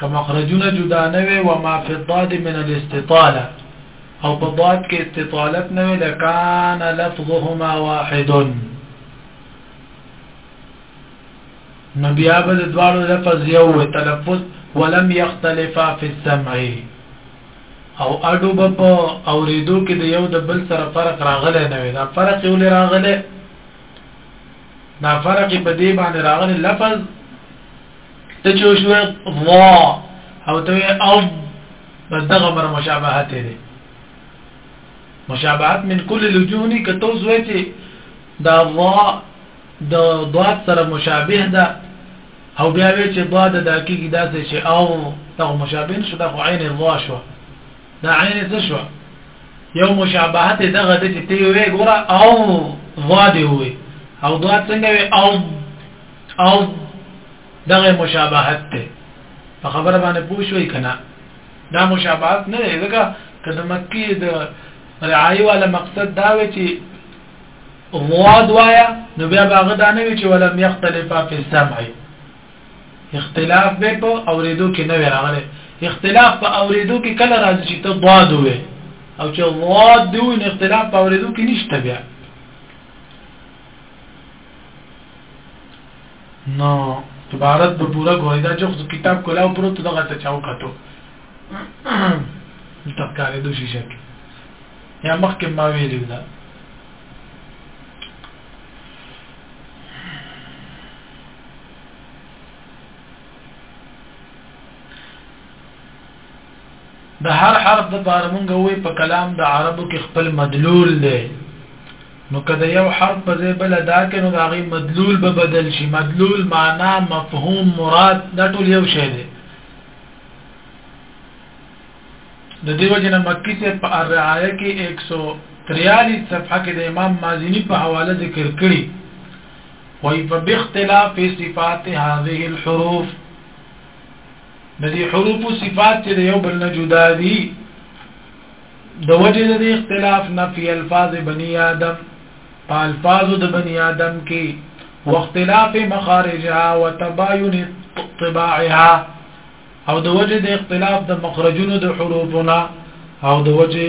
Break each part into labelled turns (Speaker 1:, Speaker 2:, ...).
Speaker 1: که مخرجونه جدا نه وي و ما فی الضاد من الاستطاله او په ضاد کې استطالت نه وي لکان لفظهما واحد نو بیا به د دواړو لفظ یو تلفظ ولم یختلفا فی السمع او اډو به په اوریدو کې د یو د بل سره فرق راغلی نه وي دا فرق یو لري راغلی دا فرق په دې باندې راغلی لفظ ته چې شو وا او ته او بس دغه بر مشابهت دی مشابهت من کل الوجوه نه کته زوی چې دا وا د ضاد سره مشابه ده او بیا وی چې ضاد د حقیقت داسې چې او ته مشابه شو د عین الوا شو دا عین څه شو یو مشابهت دغه د چې تی وی ګوره او ضاد وی او ضاد څنګه وی او او دغه مشابهت ته په خبره باندې پوښوي کنه دا مشابهت نه دی ځکه کله مکی د رعایي والا مقصد دا وی چې ضاد وایا نو بیا باغ دا نه وی چې ولم یختلفا فی السمع اختلاف به په اوریدو کې نه راغلی اختلاف په اوریدو کې کله راځي چې ته ضاد وې او چې ضاد دی نو اختلاف په اوریدو کې نشته بیا نو عبارت به پورا ګوري دا چې کتاب کولاو پروت دغه ته چاو کتو تفکارې د شي شک یا مخکې ما ویلو دا د هر حرف د بار مونږ وې په کلام د عربو کې خپل مدلول دی نو کله یو حرف په ځای بل ادا کینو دا غي مدلول به بدل شي مدلول معنا مفهوم مراد دا ټول یو شی دی د دیو جن مکی سے په الرعایه کې 143 صفحه کې د امام مازنی په حواله ذکر کړی وای فباختلاف صفات هذه الحروف ندي حروف صفات چې د یو بل نه جدا دي د وجه د اختلاف نه فی الفاظ بنی آدم په الفاظ د بنی آدم کې واختلاف مخارجها وتباين طباعها او د وجه د اختلاف د مخرجونو د حروفنا او د وجه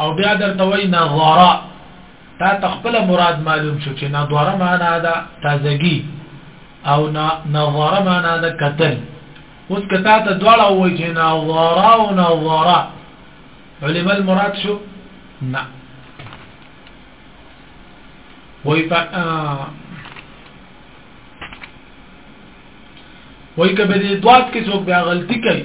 Speaker 1: او بیا درته وای نظاره تا تخپل مراد معلوم شو چې نظاره معنا ده تازگی او نظاره معنا ده قتل اوس کته ته دواړه وای چې نظاره او نظاره علم المراد شو نه وای په وای کبه دې دوات کې څوک بیا غلطي کوي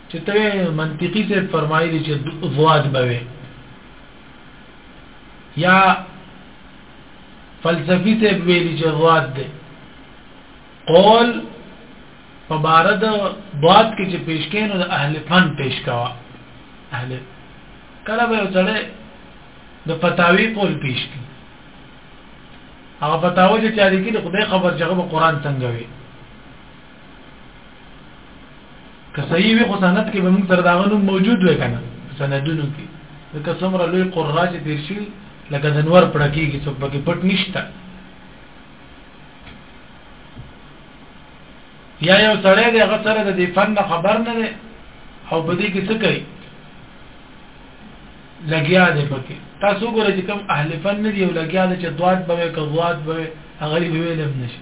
Speaker 1: چې ته منطقي څه فرمایلی چې ضواد به وي یا فلسفي څه ویلی چې ضواد دی قول په بار د ضواد کې چې پیش کینو د اهل فن پیش کوا اهل کله به وڅړې د فتاوی قول پیش کی هغه فتاوی چې چاري کې د خدای خبر جګه په قران څنګه وي که صحیح وي خو سند کې به موږ سره دا غنوم موجود وي کنه سندونو کې لکه څومره لوی قرا چې تیر شي لکه د نور پړکیږي څوک پکې پټ نشته یا یو سړی دی هغه سره د دې فن خبر نه دی او په دې کې څه کوي لګیا دی پکې تاسو ګورئ چې کوم اهل فن دی او لګیا دی چې دوات به کوي دوات به هغه به ویلم نشي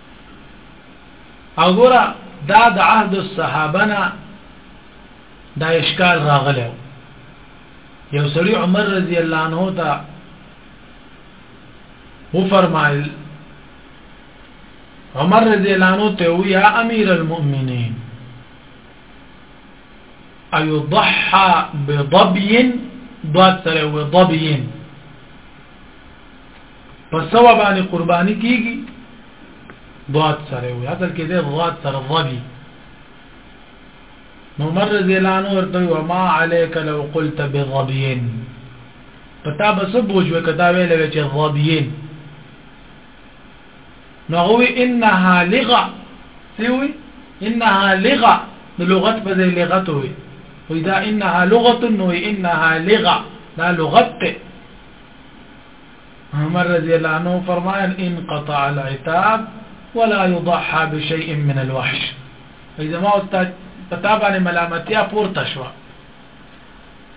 Speaker 1: او ګوره دا د عهد الصحابه نه دا اشکال راغلی یو سړی عمر رضی الله عنه ته و فرمایل عمر رضی الله عنه ته و یا امیر المؤمنین ايضحى بضبي ضاد سره وضبي په سوا باندې قرباني کیږي ضاد سره وي اصل کې ده ضاد سره ضبي نو مر زیلان ورته وما عليك لو قلت بضبين پتا به څه بوج وکتا ویل چې ضبين نو هو انها لغه سوي انها لغه د لغت په ځای لغت وي واذا انها لغه نو انها لغه دا لغت عمر رضی الله عنه فرمایل انقطع العتاب ولا يضحى بشيء من الوحش اذا ما استاد پتا باندې ملامتیا پورته شو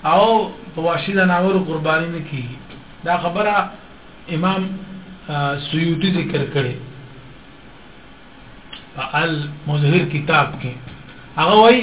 Speaker 1: او په واشي د ناور قرباني نه کی دا خبره امام سیوطی ذکر کړي المظهر کتاب کې هغه وایي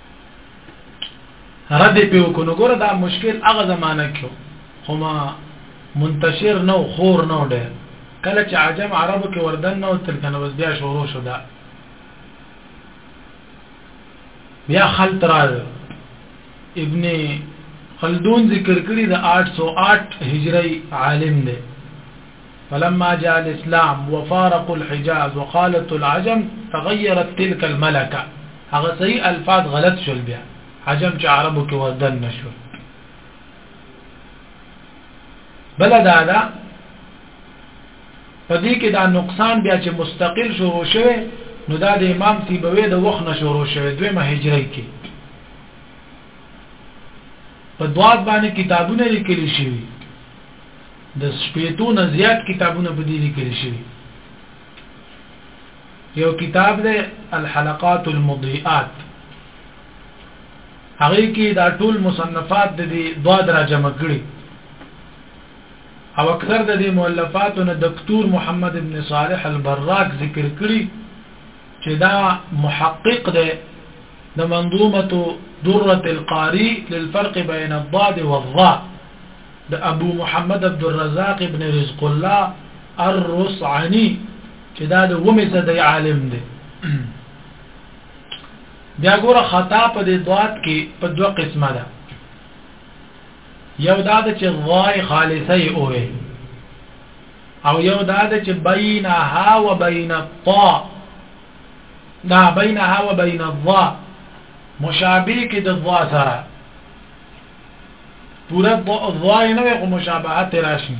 Speaker 1: رد په وکړو ګوره دا مشکل هغه زمانہ کې خو ما منتشر نو خور نو ډېر کله چې عجم عربو کې وردن نو تل کنه بس بیا شروع شو دا بیا خلط را ابن خلدون ذکر کړی د 808 هجری عالم دی فلما جاء الاسلام وفارقوا الحجاز وقالت العجم تغيرت تلك الملكه هغه صحیح الفاظ غلط شول بیا عجم چې عربو کې وردن نشول بل دا دا پدې کې دا نقصان بیا چې مستقل شروع شوه نو دا د امام سیبوی د وخت نه شروع شوه دویمه هجری کې په دوات باندې کتابونه لیکل شوی د شپېتو نه زیات کتابونه په دې لیکل شوي یو کتاب دی الحلقات المضيئات هغه کې دا ټول مصنفات د دې دوا درا جمع کړي او اکثر د دې مؤلفاتو نه دکتور محمد ابن صالح البراک ذکر کړي چې دا محقق دی د منظومه دره القاری للفرق بين الضاد والضاء د ابو محمد عبدالرزاق ابن رزق الله الرصعنی چې دا د ومه صدی عالم دی بیا ګوره خطا په دې ضاد کې په دوه قسمه ده یو دا چې غای خالصه اوه او یو دا چې بینها و بین الطا دا بینها و بین الضا مشابه کې د ضا سره پورا ضای نه خو مشابهت راشي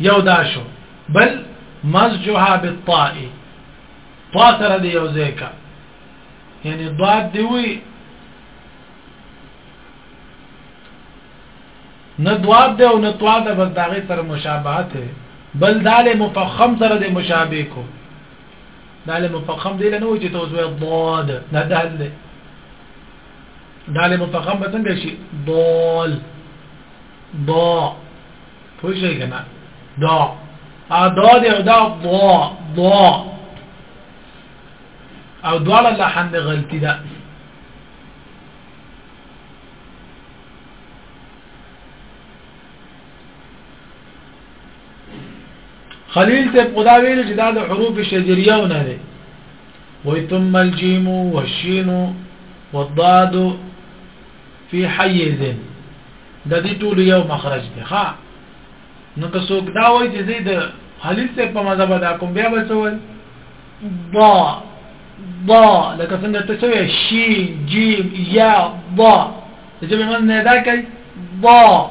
Speaker 1: یو دا شو بل مزجها بالطاء طا سره دی یو ځای کا یعنی ضاد دی وی نه دواب دی او نه طا ده بس داغه سره مشابهت بل دال مفخم سره دی مشابه کو دال مفخم دی لنه وای چې توس وای ضاد دا دال دی دال مفخم به څنګه شي ضال ضا پوه شئ کنه دا ا دا دی او دا ضا ضا او دواړه لحن غلطی ده خلیل ته خدا ویل چې دا د حروف شجریه نه دي وای ثم الجيم والشين والضاد في حيز د دې ټول یو مخرج دی ها نو که څوک دا وای چې زید خلیل ته په مذهب دا کوم بیا به څول با با لکه څنګه ته څوې شین جیم یا با چې به من نه دا کوي با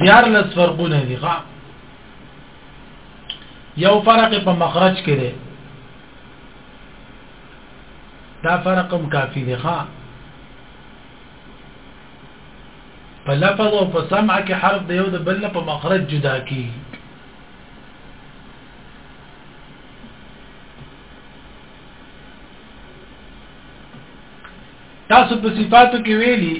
Speaker 1: دیار لس فرقونه دي ښا یو فرق په مخرج کې دی دا فرق هم کافی دی ښا په لفظ او په سمع کې حرف دی یو د بل په مخرج جدا کی تاسو په صفاتو کې ویلي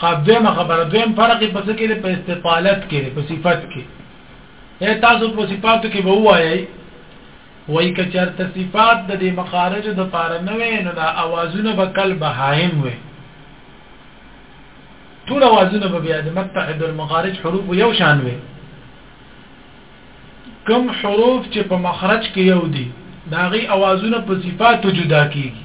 Speaker 1: خب دویمه خبره دویم فرق په څه کې دی په استطالت کې دی په صفت کې اے تاسو په صفاتو کې به وایي وای که چرته صفات د دې مخارج د پاره نه وي نو دا اوازونه به کل بهایم وي ټول اوازونه به بیا د متحد المخارج حروف یو شان وي کم حروف چې په مخرج کې یو دي دا غي اوازونه په صفاتو جدا کیږي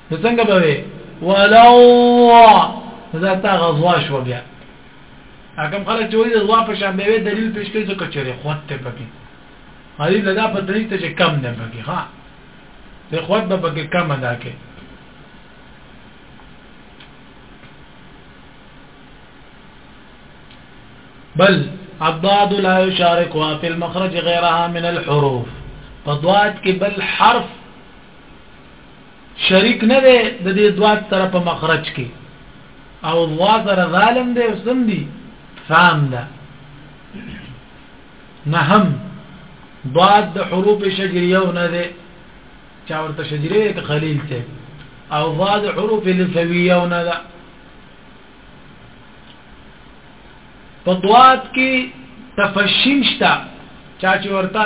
Speaker 1: نو څنګه به وي ولو نو دا تا غزوا شو بیا اکم خلک چې وایي غزوا په شان به دلیل پیش کوي ځکه چې قوت ته پکې هغه نه دا پته نشته چې کم نه پکې ها ته قوت به پکې کم ادا کې بل الضاد لا يشاركها في المخرج غيرها من الحروف فضاد کې بل حرف شریک نه دی د دې ضاد سره په مخرج کې او ضا سره ظالم دی او سم دی فام ده نهم ضاد د حروف شجریه او نه ده چا ورته شجریه ک خلیل ته او ضاد حروف لثویه او نه ده په ضاد کې تفشین شته چا چې ورته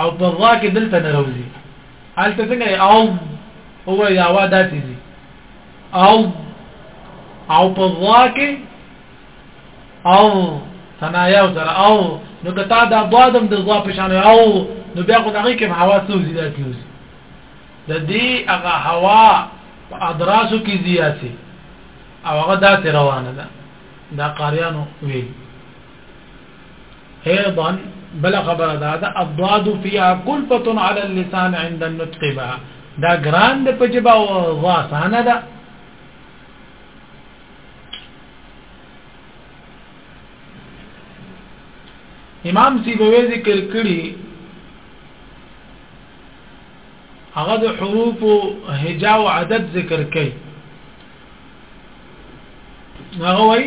Speaker 1: او په وا کې دلته نه روزي الته څنګه او هو یا وا داسې دي او او په وا کې او ثنایا او سره او نو کته دا بادم د وا په شان او نو بیا خو دغه کې هوا سوزي داسې وزي د دې هغه هوا په ادراسو کې زیاتې او هغه داسې روانه ده دا قاریانو ویل ايضا بل خبره دا ده اضاد فيها كلفه على اللسان عند النطق بها دا ګران د پجبا او واسانه ده امام سیبوی ذکر کړي هغه د حروف او هجا او عدد ذکر کړي هغه وایي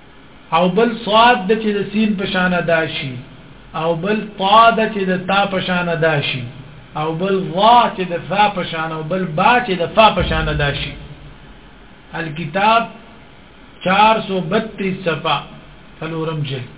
Speaker 1: او بل صاد ده چې د سين په شان ادا شي او بل طا ده چې د تا په شان ادا شي او بل ظا چې د ثا په شان او بل با چې د فا په شان ادا شي الكتاب 432 صفه فلورم جلد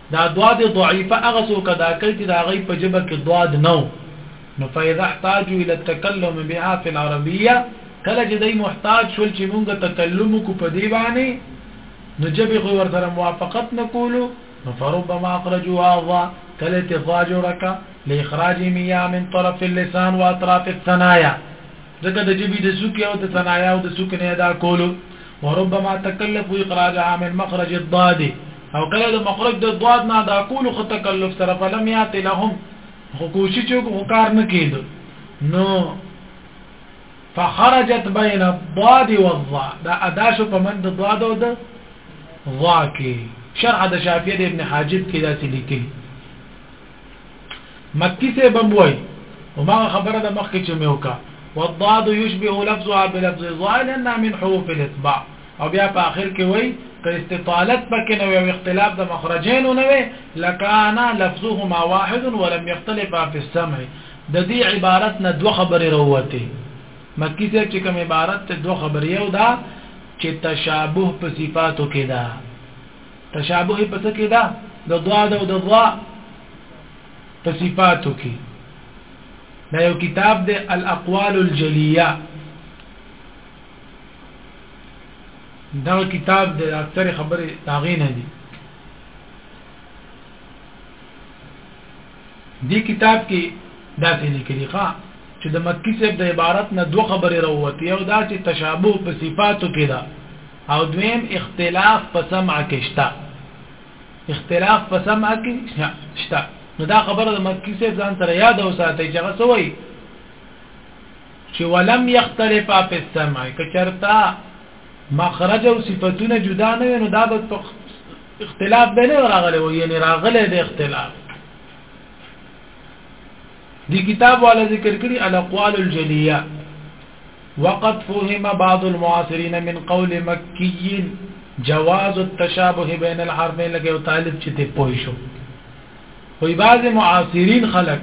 Speaker 1: دا ضاد ضعیفه هغه څوک ادا کوي چې د هغوی په ژبه کې ضاد نه و نو فاذا احتاجوا الى التکلم بها فی العربیه کله چې دوی محتاج شول چې مونږ تکلم وکړو په دې باندې نو ژبې خو ورسره موافقت نه کولو نو فربما اخرجوا هذا کله ته ضاجرکه لاخراج میا من طرف اللسان واطراف الثنايا ځکه د جبی د سوکی او د ثنایا او د سوک نه ادا کولو وربما تکلف اقراجها من مخرج الضاد او کله د مخرج د ضاد نه دا کول خو تکلف سره فلم یات لهم خو کوشش وکړو کار نه کید نو فخرجت بین الضاد والضاء دا ادا شو په من د ضاد او د ضا کې شرح د شافعی د ابن حاجب کې دا لیکلی مکی صاحب هم وای هماغه خبره د مخکې چې مې وکړه والضاد يشبه لفظها بلفظ ضاء لانها من حروف الاطباع او بیا په اخر کې وای که استطالت پکې نه وي او اختلاف د مخرجین نه وي لکانا لفظهما واحد ولم يختلفا في السمع د دې عبارت نه دوه خبرې وروته مکی صاحب چې کوم عبارت ته دوه خبرې یو دا چې تشابه په صفاتو کې ده تشابه په څه کې ده د ضاد او د ضاء په صفاتو کې دا یو کتاب دی الاقوال الجلیه دا کتاب د اکثر خبره داغې نه دي دی کتاب کې دا څه لیکلي ښا چې د مکی صاحب د عبارت نه دوه خبرې راووتې او دا چې تشابه په صفاتو کې ده او دویم اختلاف په سمع کې شته اختلاف په سمع کې شته نو دا خبره د مکی صاحب ځان سره یاد او ساتي چې هغه سوی چې ولم یختلفا فی السمع کچرتا مخرج او صفاتونه جدا نه نو دا به اختلاف به نه راغلی و یعنی راغلی د اختلاف دی کتاب والا ذکر کړي الاقوال الجلیه وقد فهم بعض المعاصرين من قول مكي جواز التشابه بين الحرفين لکه یو طالب چې ته پوه شو وي بعض معاصرين خلق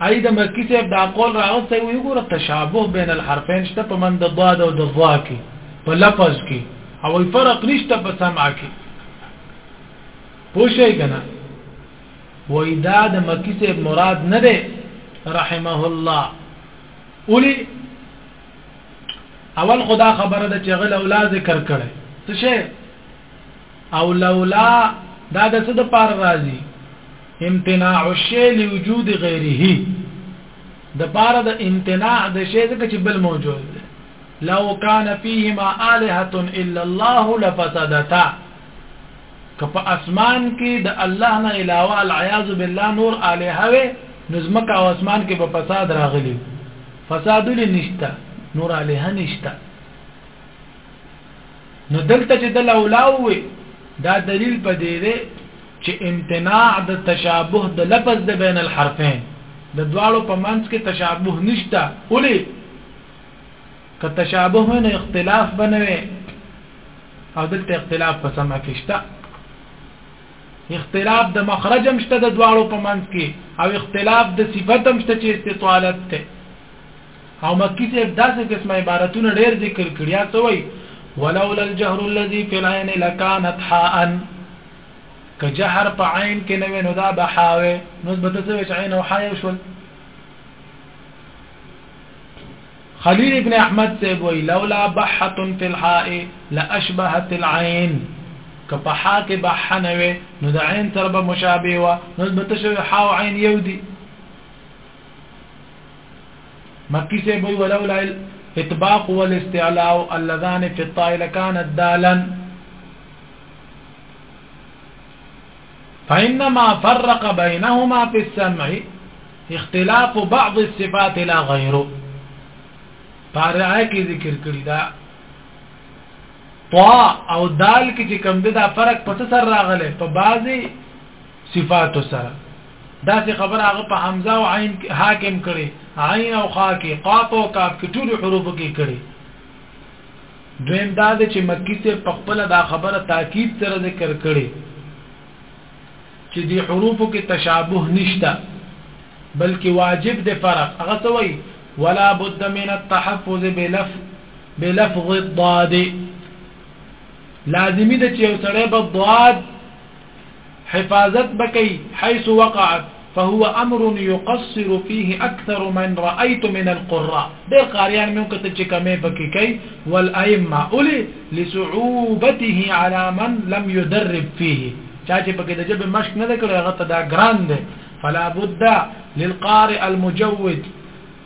Speaker 1: اې د مکی صاحب دا قول راغسته وي ګوره تشابه بین الحرفین شته په من د ضاد او د ضا کې په لفظ کې او فرق نشته په سمع کې پوښی کنه وای دا د مکی صاحب مراد نه ده رحمه الله اولی اول خدا خبره ده چې غل اولا ذکر کړي څه شي او لولا دا د څه د پار راځي امتناع الشی لوجود غیره د پار د امتناع د شی ځکه چې بل موجود ده لو كان فيهما آلهة إلا الله لفسدتا که په اسمان کې د الله نه علاوه العیاذ بالله نور الها وي نظمک او اسمان کې په فساد راغلی فساد لنشتا نور الها نشتا نو دلته چې د لولاوي دا دلیل په دې دی چې امتناع د تشابه د لفظ د بین الحرفین د دواړو په منځ کې تشابه نشته ولې که تشابه وي نو اختلاف به نه وي او دلته اختلاف په سمع کې شته اختلاف د مخرج هم شته د دواړو په منځ کې او اختلاف د صفت هم شته چې استطالت ته او مکی صاحب داسې قسمه عبارتونه ډېر ذکر کړیا سوی ولولا الجهر الذي في العين لكانت حاء که جهر په عین کې نه وینو دا به حاوي نو به تاسو عین او حاء شول خليل ابن احمد سے وی لولا بحه في الحاء لاشبهت العين کپحا کې بحنوي نو د عين تربه مشابه و نسبت سوی حاء عين يودي مکی سے بوی ولولا اطباق والاستعلاء اللذان فی الطائل كانت دالا فإنما فرق بينهما في السمع اختلاف بعض الصفات لا غیر پاره کې ذکر کړی دا طا او دال کې چې کم ده دا فرق په څه سره راغله په بعضي صفات سره دا چې خبر هغه په حمزه او عین حاکم کړي عین او خا کې قاف او کاف کې ټول حروف کې کړي دویم دا چې مکی سے په خپل دا خبره تاکید سره ذکر کړي چې دی حروفو کې تشابه نشته بلکې واجب دی فرق هغه څه وایي ولا بد من التحفظ بلف بلفظ الضاد لازمی ده چې یو سړی به ضاد حفاظت بکی حيث وقعت فهو امر يقصر فيه اكثر من رايت من القراء ډېر قاریان مې وکتل چې کمې پکې کوي والائمه اولي لصعوبته على من لم يدرب فيه چا چې پکې د جبه مشق نه کړو هغه ته دا ګران دی فلا بد للقارئ المجود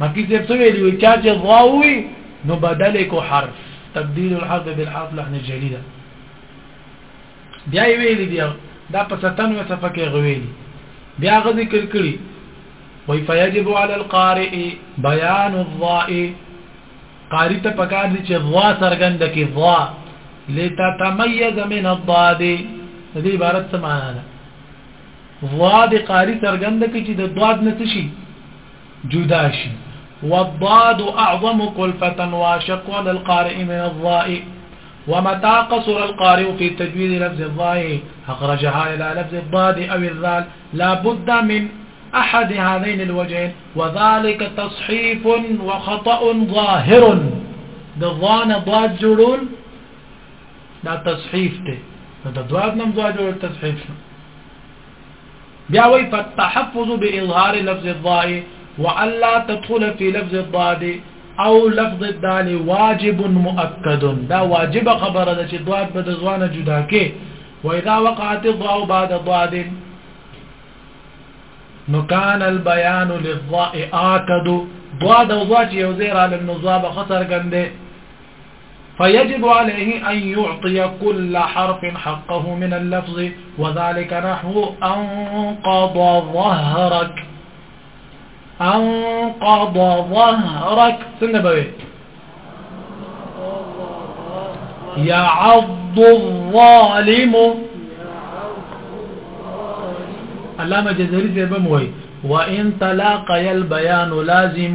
Speaker 1: مکی صاحب څه ویلی وی چا چې ضا وی نو بدل کو حرف تبديل الحرف بالحرف لحن جليل بیا ویلی دی دا په 97 صفحه کې غویلی بیا غ ذکر کړی وی فیجب علی القارئ بیان الضاء قاری ته پکار دي چې ضا سرګند کې ضا لتتميز من الضاد دې عبارت څه معنا ده ضاد قاری سرګند کې چې د ضاد نه شي جدا شي والضاد اعظم كلفه واشق على القارئ من الضاء ومتى قصر القارئ في تجويد لفظ الضاي أخرجها إلى لفظ الضاد أو الذال لا بد من أحد هذين الوجهين وذلك تصحيف وخطأ ظاهر دضان ضاد جرول دا تصحيف ته دا ضاد نم ضاد جرول تصحيف بیا وای فالتحفظ باظهار لفظ الضاء والا تدخل في لفظ الضاد او لفظ الدال واجب مؤكد دا واجب خبره ده چې ضاد به د ځوانه جدا کې واذا وقعت الضاء بعد ضاد نو کان البيان للضاء اكد ضاد او ضاد یو زیر عالم نو ضاد خطر ګنده فيجب عليه أن يعطي كل حرف حقه من اللفظ وذلك نحو أنقض ظهرك أنقض ظهرك سنة بوي يعض الظالم علامة جزري زي بموي وإن تلاقي البيان لازم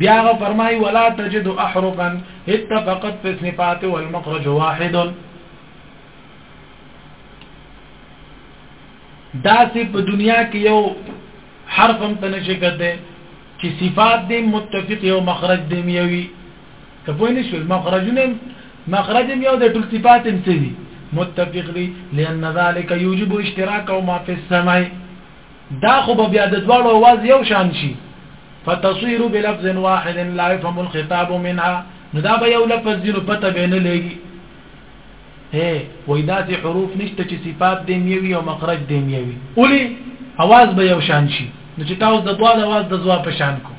Speaker 1: بیا هغه فرمایي ولا تجد احرفا اتفقت في الصفات والمخرج واحد دا سي په دنیا کې یو حرف هم تنشي کته چې صفات دې متفق یو مخرج دې یوي ته پوه نه شو مخرجونه مخرج یو د ټول صفات هم سي متفق دي لأن ذلك يوجب اشتراك ما في السماء دا خو به بیا د دواړو اواز یو شان شي فتصویر بلفظ واحد لا يفهم الخطاب منها نو دا به یو لفظ دینو پته به نه لګي هي وای داسې حروف نشته چې صفات دې میوي او مخرج دې میوي اولی اواز به یو شان شي نو چې تاسو د دواړو اواز د ځواب په شان کو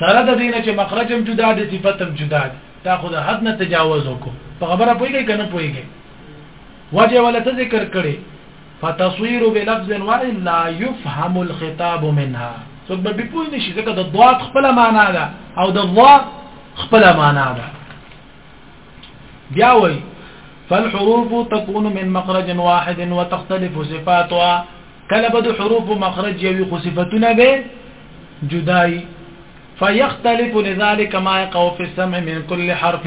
Speaker 1: سره د دینه چې مخرج هم جدا دي صفات هم جدا دي دا خو د حد نه تجاوز وکړو په خبره پويږي کنه پويږي وجه ولا تذکر کړي فتصویر بلفظ والا يفهم الخطاب منها سبب به پوه نشي ځکه د ضاد خپل معنا ده او د ضا خپل معنا ده بیا وي فالحروف تكون من مخرج واحد وتختلف صفاتها كلبد حروف مخرج يوي خصفتنا به جداي فيختلف لذلك ما يقع في السمع من كل حرف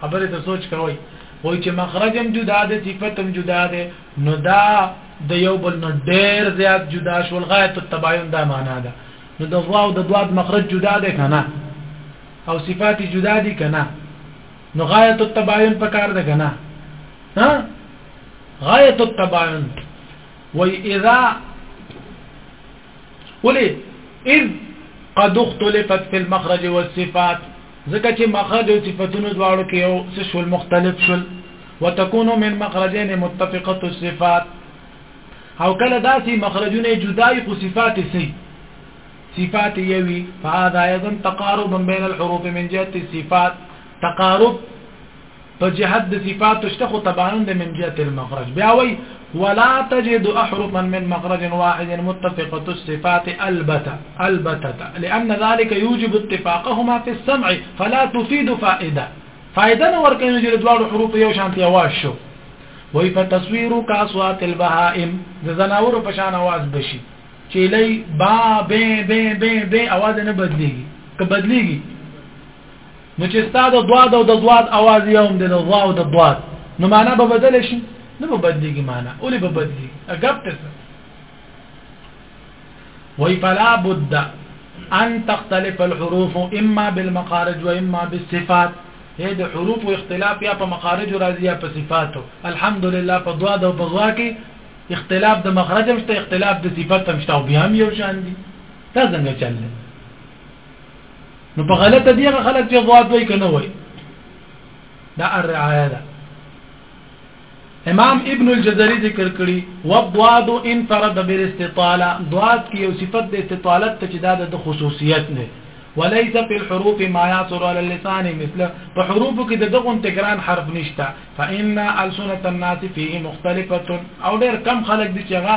Speaker 1: خبرې ته سوچ کوئ وایي چې مخرج هم جدا دی صفت هم جدا دی نو دا د یو بل نه ډېر زیات جدا شول غایت التباین دا معنا ده نو د ضوا او د ضاد مخرج جدا دی کنه او صفات جدا دي کنه نو غایت التباین پکار ده کنه ها غایت التباین و اذا ولي اذ قد اختلفت في المخرج والصفات ځکه چې مخرج او صفتونو دواړو کې یو څه شول مختلف شول وتكون من مخرجين متفقه الصفات او کله داسي مخرجونه جدای خو صفات سي صفات یوي فهذا ايضا تقارب بين الحروف من جهه الصفات تقارب په جهت د صفاتو شته خو طبعا د من جهت المخرج بیا وای ولا تجد احرفا من مخرج واحد متفقه الصفات البته البته لان ذلك يوجب اتفاقهما في السمع فلا تفيد فائده فائده نو ورکه نو جره دواړو حروف یو شانتي اواز شو وای په تصویر کا صوات البهائم د زناور په شان आवाज بشي چې لای با به به به به आवाज نه بدليږي که بدليږي نو چې ستاد ضاد او د ضاد اواز یوم د ضا او د ضاد نو معنا به بدل شي نه به بدلېږي معنا اولې به بدلېږي اګب ته وای فلا بد ان تختلف الحروف اما بالمخارج واما بالصفات هي د حروف او اختلاف یا په مخارج راځي یا په صفاتو الحمدلله په دوا د په غوا کې اختلاف د مخرج هم شته اختلاف د صفات هم شته او بیا هم یو شان دي دا څنګه چلل نو په غلطه دی هغه خلک چې ضواد وای کنه وای دا الرعايه ده امام ابن الجزري ذکر کړی وضواد انفرد بالاستطاله ضواد کی یو صفت د استطالت ته چې دا د خصوصیت نه وليس في الحروف ما يعثر على اللسان مثل په حروف کې د دغه تکرار حرف نشته فإن ألسنة الناس فيه مختلفة او ډېر کم خلک دي چې هغه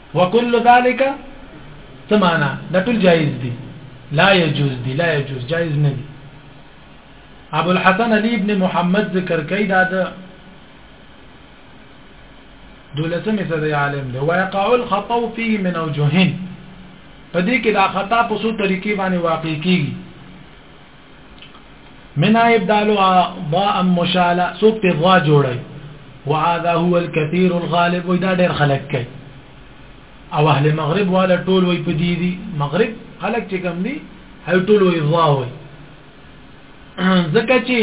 Speaker 1: وکل ذلک څه معنا دا ټول جایز دي لا يجوز دي لا يجوز جایز نه دي ابو الحسن علي ابن محمد ذکر کوي دا د دولسمې صدې عالم دی ويقع الخطا فيه من اوجهين په دې کې دا خطا په څو طریقې باندې واقع کیږي من ابدال ضاء مشاله سوق په ضا جوړي وهذا هو الكثير الغالب ودا ډېر خلک کوي او اهل مغرب والا ټول وي په دې دي مغرب خلک چې کم دي هي ټول وي ضا وي ځکه چې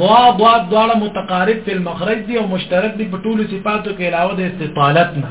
Speaker 1: ضا ضا دواړه متقارب په المخرج دي او مشترک دي په ټول صفاتو کې علاوه د استطالت نه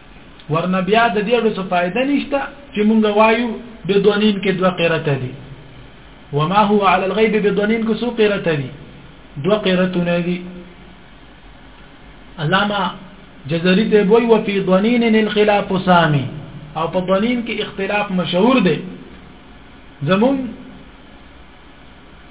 Speaker 1: ورنه بیا د دې څه فائدہ نشته چې مونږ وایو بدونین کې دوه قرات دي وما هو على الغيب بدونین کې څو قرات دي دوه قراتونه دي علامه جزری ته وی او فی ضنین الخلاف سامی او په ضنین کې اختلاف مشهور دی زمون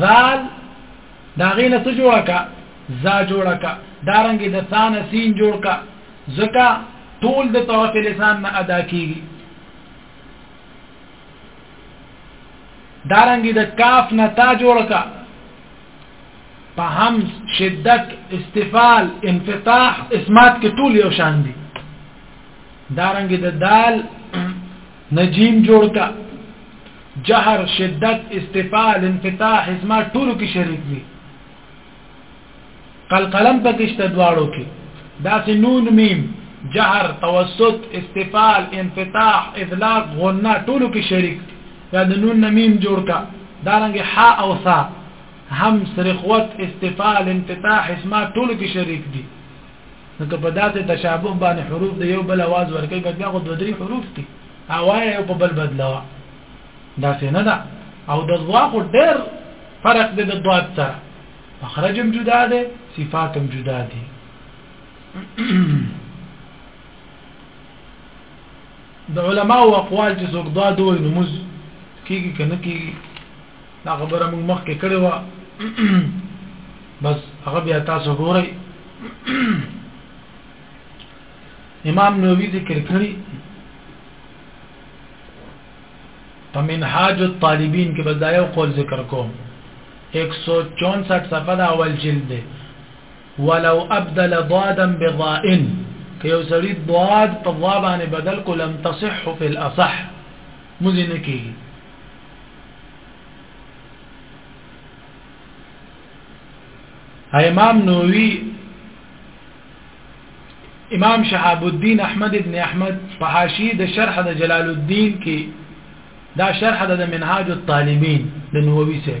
Speaker 1: ذال د هغې نه څه جوړه که ذا جوړه که دارنګې د ثا نه سین جوړ که ځکه ټول د طرف لسان نه ادا کیږي دارنګې د کاف نه تا جوړه که په همز شدت استفال انفتاح اسمات کې ټول یو شان دي دارنګې د دال نه جیم جوړ کا جهر شدت استفال انفتاح اسما ټولو کې شریک دي قلقلم پکشته دواړو کې دا سه نون میم جهر توسط استفال انفتاح اذلاق غنه ټولو کې شریک دا د نون میم جوړ کا دا رنګ ح او ثا هم سرخوت استفال انفتاح اسما ټولو کې شریک دي نو که په داسې تشابه باندې حروف د یو بل اواز ورکوي بس بیا خو دوه درې حروف دي اوایا یو په بل بدلوه داسې نه ده او د ضوا خو ډېر فرق دی د ضاد سره مخرج هم جدا دی صفات هم جدا دي د علماو اقوال چې څوک دا دوی نموز کیږي کنه کیږي دا خبره موږ مخکې کړې وه بس هغه بیا تاسو ګورئ امام نووي ذکر کړی په منهاج الطالبین کې بس دا یو قول ذکر کوم 164 صفحه دا اول جلد دی ولو ابدل ضادا بضائن که یو سړی ضاد په ضا باندې بدل کو لم تصح فی الاصح مزنه کیږي امام نووي امام شهاب الدین احمد ابن احمد په حاشیه د شرح د جلال الدین کې دا شرح د منهاج الطالبین د نووي سره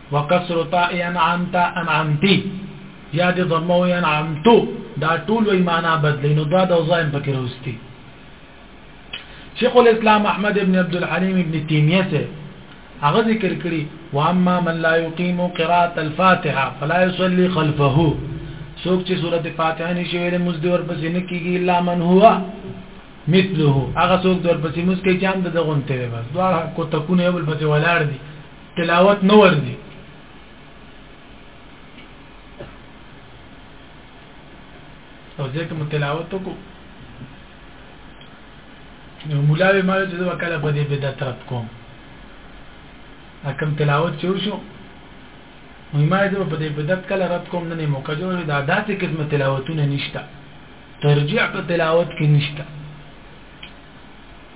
Speaker 1: وکسر طاء انعمت انعمتي یا د ضمه وي انعمتو دا ټول وي معنا بدلی نو دا د ظایم پکې راوستي شیخ الاسلام احمد ابن عبد الحلیم ابن تیمیه سے هغه ذکر کړي واما من لا يقيم قراءه الفاتحه فلا يصلي خلفه څوک چې سورته فاتحه نشي ویلې مزد ورپسې نه کیږي الا من هو مثله هغه څوک درپسې مسکه چې هم د غونته وي بس دوه کو تکونه یو بل پسې ولاړ دي تلاوت نه ورځي او ځکه مو تلاوت وکړو نو مولا به مال چې زه وکاله په دې بدعت رد کوم اکم تلاوت چې وشو نو ما زه په دې بدعت کله رد کوم نه مو کجو دا داسې قسمه تلاوتونه نشته ترجیع په تلاوت کې نشته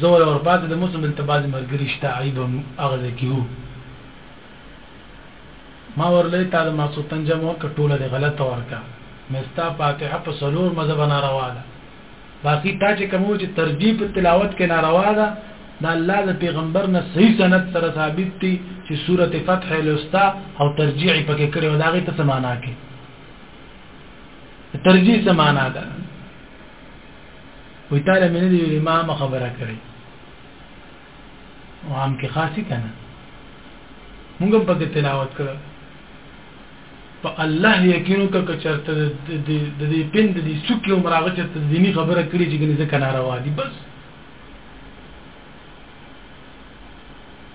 Speaker 1: زه ولا ورپاته د مسم دلته بعضی ملګری شته هغی به هم هغه ځای کی وو ما ورلی تا د ماسوتن جمع ورکړه ټوله دی غلطه ورکړه مې ستا فاتحه په څلور مذهب ناروا ده باقی تا چې کوم وی چې ترجیح په تلاوت کې ناروا ده دا الله د پیغمبر نه صحیح سند سره ثابت دي چې سوره فتح لوستا او ترجیح پکې کړي وداغه ته سمانا کې ترجیح سمانا ده وی تعالی مې نه دی ویلي ما هم خبره کړې او هم کې خاصی کنه موږ هم پکې تلاوت کړو په الله یقینو کا کچرته د دې پند دي سکه عمر هغه چرته دینی خبره کړې چې ګنې ځکه ناروا دي بس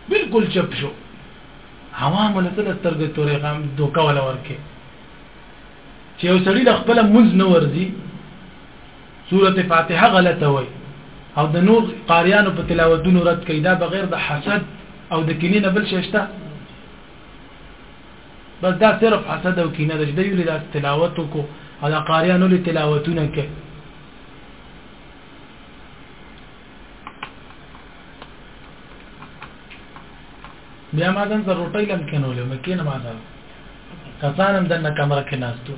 Speaker 1: بالکل چپ شو هوا ملتل سترګې تورې غام دوکا ولا ورکه چې یو سړی د خپل مز نه ورزي سورة فاتحه غلطه وایي او د نور قاریانو په تلاوتونو رد کوي دا بغیر د حسد او د کینې نه بل شي شته بس دا صرف حسد او کینه ده چې دوی له تلاوت کو او د قاریانو له تلاوتونه کوي بیا ما دن زه روټۍ لم کینولې مې کینه ما دا کسانم دنه کمره کې ناستو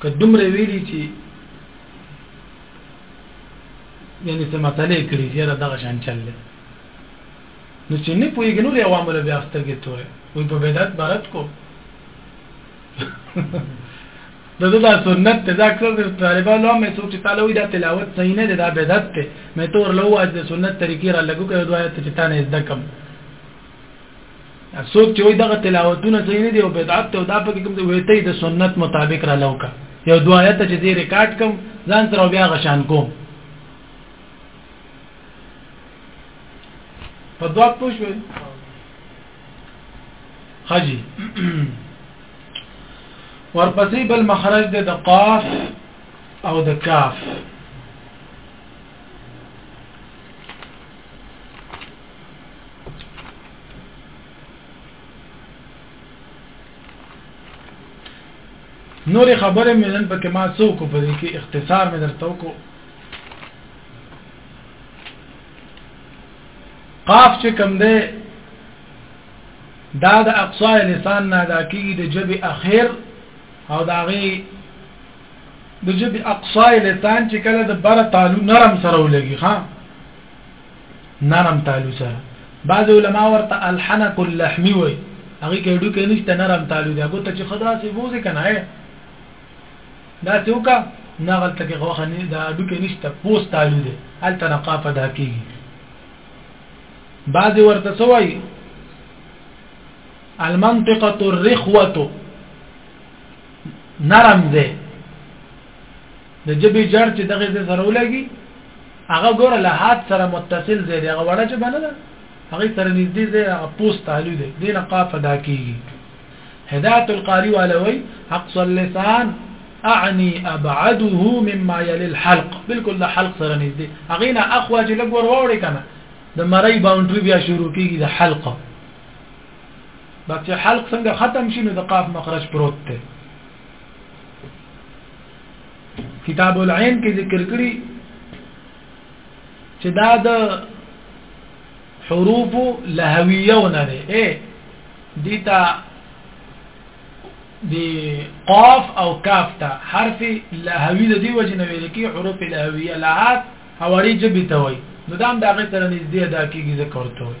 Speaker 1: که دومره ویلي چې یعنی څه مطالعه کړي چې را دغه شان چل دی نو چې نه پوهېږي نو له عوامو له بیا سترګې تورې وایي په بدعت برت کو د دا, دا سنت ته دا اکثر د طالبانو هم څوک چې تعالی وي دا تلاوت صحیح نه دی دا بدعت ته مې تور لو اج د سنت طریقې را لګو کړو دوه ته چې تانه زده کم څوک چې وي دغه تلاوتونه صحیح نه دی او بدعت ته دا پکې کوم دی وي ته د سنت مطابق را لوکا یو دعایت چې دې ریکارډ کوم ځان سره بیا غشان کوم په دوا پوښوي حاجی ورپسې بل مخرج د قاف او د کاف نور خبره مې نن پکې ما څوک په دې کې اختصار مې درته وکړو قاف چې کم ده دا د اقصا لسان نه دا کیږي د جبه اخر او دا غي د ژبې اقصای لسان چې کله د بره تالو نرم سره ولګي ها نرم تالو سره بعض علما ورته الحنک اللحمی وای هغه کې ډو کې نشته نرم تالو دی هغه ته چې خدا سي بوزي کنه دا څه وکا نه غلطه کې غوخه نه دا ډو کې نشته پوس تالو دی هل تنقا پدا کیږي بعض ورته سوای المنطقه الرخوه نرم ځای د جبې جړ چې دغه ځای سره ولګي هغه ګوره له هات سره متصل ځای دی هغه وړه چې بنه ده هغه سره نږدې ځای هغه پوست تعالو دی دینه قاف ادا کیږي هدایت القاری والوی اقصى اللسان اعني ابعده مما يلي الحلق بالکل د حلق سره نږدې هغه نه اخوا چې لګور وړي کنه د مړی باونډري بیا شروع کیږي د حلقه دا چې حلق څنګه ختم شي نو د قاف مخرج پروت دی کتاب العين کې ذکر کړی چې دا د حروف لهویونه دي اے دیتا دی قاف او کاف ته حرف لهوی د دی وجه نه ویل کی حروف لهویه لهات حواری جبی ته وای نو دا هم دغه تر نږدې ادا کیږي ذکر ته وای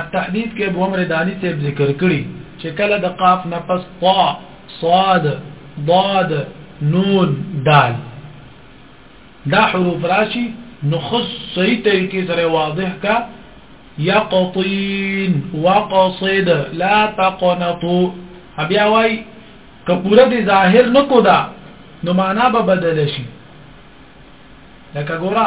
Speaker 1: التحديد کې ابو عمر داني صاحب ذکر کړي چې کله د قاف نه پس طا صاد ضاد نون دال دا حروف راشي نو خص صحیح طریقې سره واضح کا یقطین وقصد لا تقنطو بیا وای که پوره دي ظاهر نکو دا نو معنا به بدل شي لکه ګورا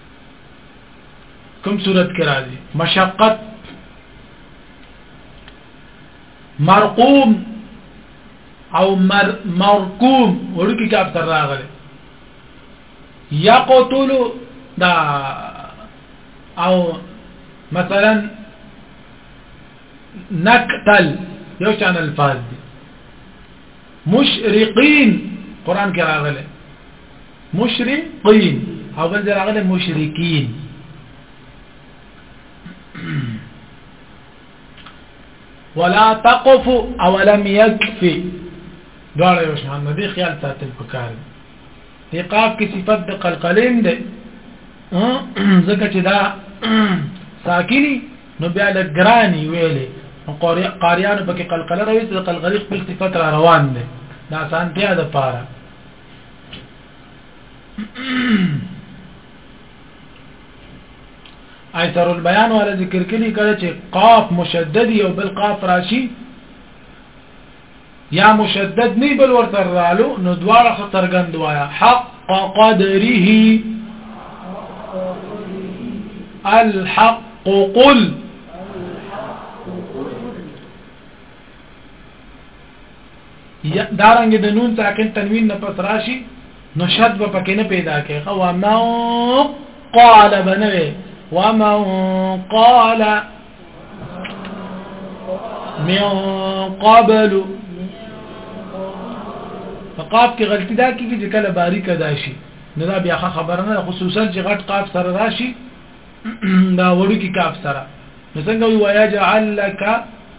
Speaker 1: کوم صورت کې راځي مشقت مرقوم او مر مرقوم ورکی کاپ سره راغله یقتل دا او مثلا نقتل یو شان الفاظ دي مشرقين قران کې راغله مشرقين او بل ځای راغلی مشرکین ولا تقف او لم يكفي دواړه یو شان نه دي خیال ساتل پکار دي قاف کې صفت د قلقلین ده ځکه چې دا ساکلی نو بیا لګرانی ویلې قاریانو پکې قلقله راوي چې قلقلی خپل صفت را روان ده دا سانتیا ده پاره ایثر البیان ولا ذکر کلی کړه چې قاف مشدد او بل قاف راشي یا مشدد نه بل ورته رالو نو دواړه خطرګند وایا حق قدره الحق قل یا دارنګ د نون ساکن تنوین نه پس راشي نو شد به پکې نه پیدا کوي او ما قال بنوي وما قال من قبل فقاب کې غلطی دا کیږي چې کله باریک ادا شي نو دا بیا خبره نه خصوصا چې غټ قاف سره راشي دا وړو کې قاف سره نو څنګه وي ويا جعل لك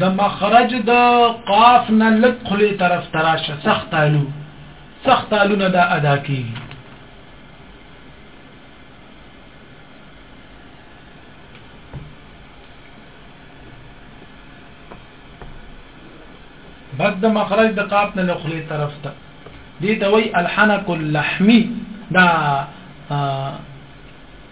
Speaker 1: د مخرج د قاف نه لک خلی طرف تراشه سخت الو سخت الو نه دا ادا کیږي بعد د مخرج د قاف نه لک خلی طرف ته دي ته وی الحنك اللحمي دا آه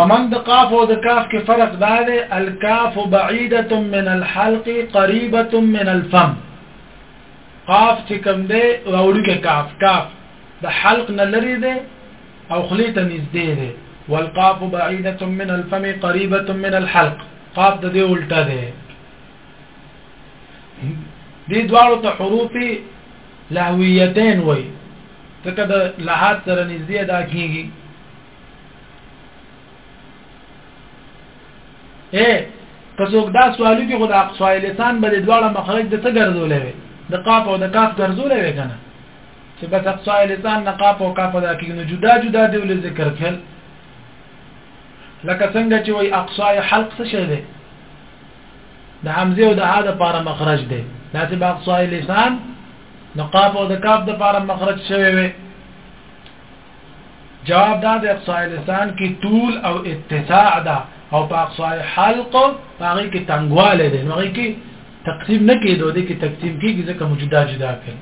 Speaker 1: فمن د قاف او د کاف کې فرق دا دی الکاف بعیده من الحلق قریبه من الفم قاف چې کوم دی راوړي کې کاف کاف د حلق نه لري دی او خلی ته نږدې دی والقاف بعیده من الفم قریبه من الحلق قاف د دې الټه دی دې دواړو ته حروف لهویتین وای ځکه د لحات سره نږدې ادا کیږي اے کڅوګ دا سوالو کې خدا اقصای لسان بل دواړه مخرج د څه ګرځولې وي د قاف او د کاف ګرځولې وي کنه چې بس اقصای لسان نه قاف او کاف دا کې نو جدا جدا دی ول ذکر کړل لکه څنګه چې وای اقصای حلق څه شي دی د حمزه او د ها د پاره مخرج دی دا چې باق صای لسان نو قاف او د کاف د پاره مخرج شوی وي جواب دا د اقصای لسان کې طول او اتساع ده او په اقصای حلق هغه کې تنګواله ده نو هغه کې تقسیم نه کېدو دي کې تقسیم کېږي ځکه موجوده جدا کړي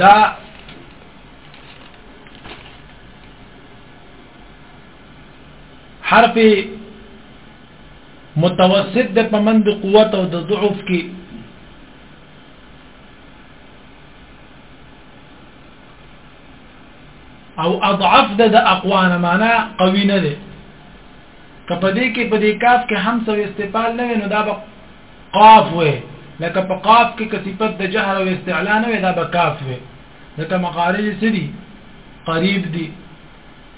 Speaker 1: دا حرف متوسط د پمند قوت او د ضعف کې او اضعف د د اقوانه معنا قوی نه ده کپه دې کې په دې کاف کې هم سو استفال نه نو دا به قاف وې لکه په قاف کې کثیفت د جهر او استعلان وې دا به کاف وې ځکه مقارن یې څه دي قریب دي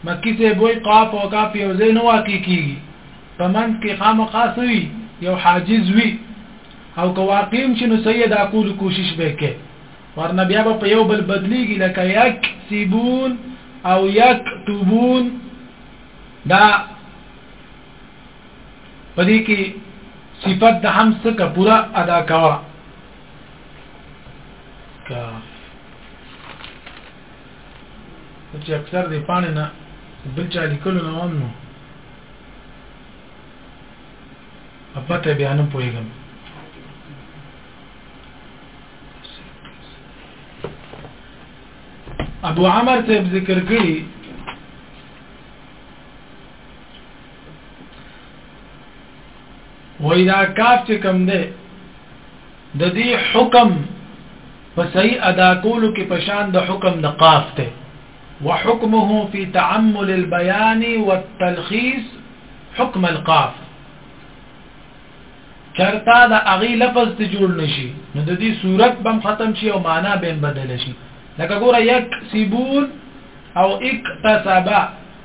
Speaker 1: مکی صاحب وایي قاف او کاف یو ځای نه واقع کېږي په منځ کې خامخا څه وي یو حاجز وي او که واقع هم شي نو څه یې دا کولو کوشش به کوي ورنه بیا به په یو بل بدلېږي لکه یکسبون او یکتبون دا پدې کې صفت د هم څخه پورا ادا کوا کاف چې اکثر دی پانه نه بل چا لیکلو نه ومنو په ته بیا نه پوهیږم ابو عمر ته ذکر کړی وای دا کاف چې کم ده د دې حکم په صحیح ادا کولو کې پشان د حکم د قاف ته وحكمه في تعمل البيان والتلخيص حكم القاف چرتا د اغي لفظ ته جوړ نشي نو د دې صورت بم ختم شي او معنا بهم بدل شي لکه ګوره یک سیبون او اکتسبا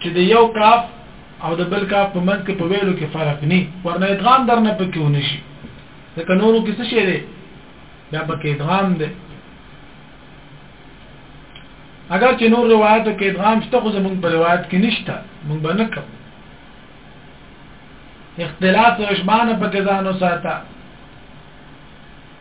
Speaker 1: چې د یو کاف او د بل کاف په منځ کې په ویلو کې فرق ني ورنه ادغام درنه پکې ونشي ځکه نورو کې څه شي دی دا پکې ادغام دی اگر چې نور روایتو کې ادغام شته خو زمونږ په روایت کې نشته مونږ به نه کوو اختلاف او اشبانه په ځانو ساته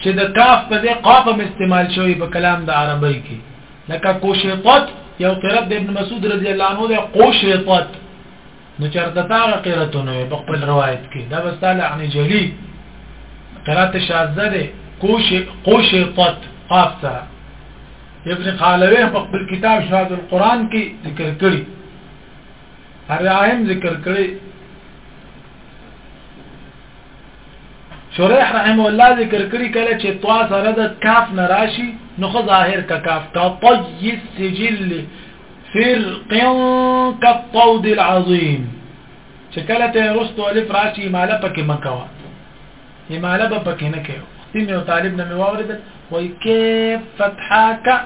Speaker 1: چې د کاف په دې قاف هم استعمال شوی په کلام د عربی کې لکه کوشطت یو قرات د ابن مسعود رضی الله عنه د قوشطت نو چرته تا قراتونه په خپل روایت کې دا وستاله عن جلی قرات شاذه ده کوش قوشطت قاف سره ابن خالوی په خپل کتاب شاذ القرآن کې ذکر کړی هر عام ذکر کړی شریح رحمه الله ذکر کړی کله چې طا سره د کاف نه راشي نو خو ظاهر کا کاف کا طی السجل فرق كالطود العظیم چې کله ته رستو الف راشي مالا پکې مکوا یې مالا به پکې نه کوي تیم یو طالب نه مې واوریدل وای کیف فتحه کا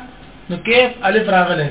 Speaker 1: نو کیف الف راغله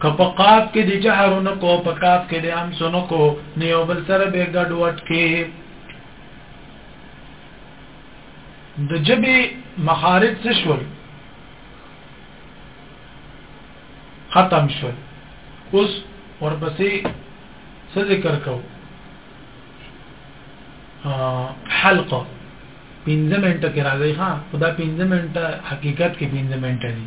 Speaker 1: کپ قاف کې د جهر نه کو په قاف کې د هم سنو کو نیو بل سره به ګډ وټ کې د جبه مخارج څه شول ختم شول اوس ورپسې څه ذکر کو حلقه پنځه منټه کې راځي ها خدا پنځه منټه حقیقت کې پنځه منټه دي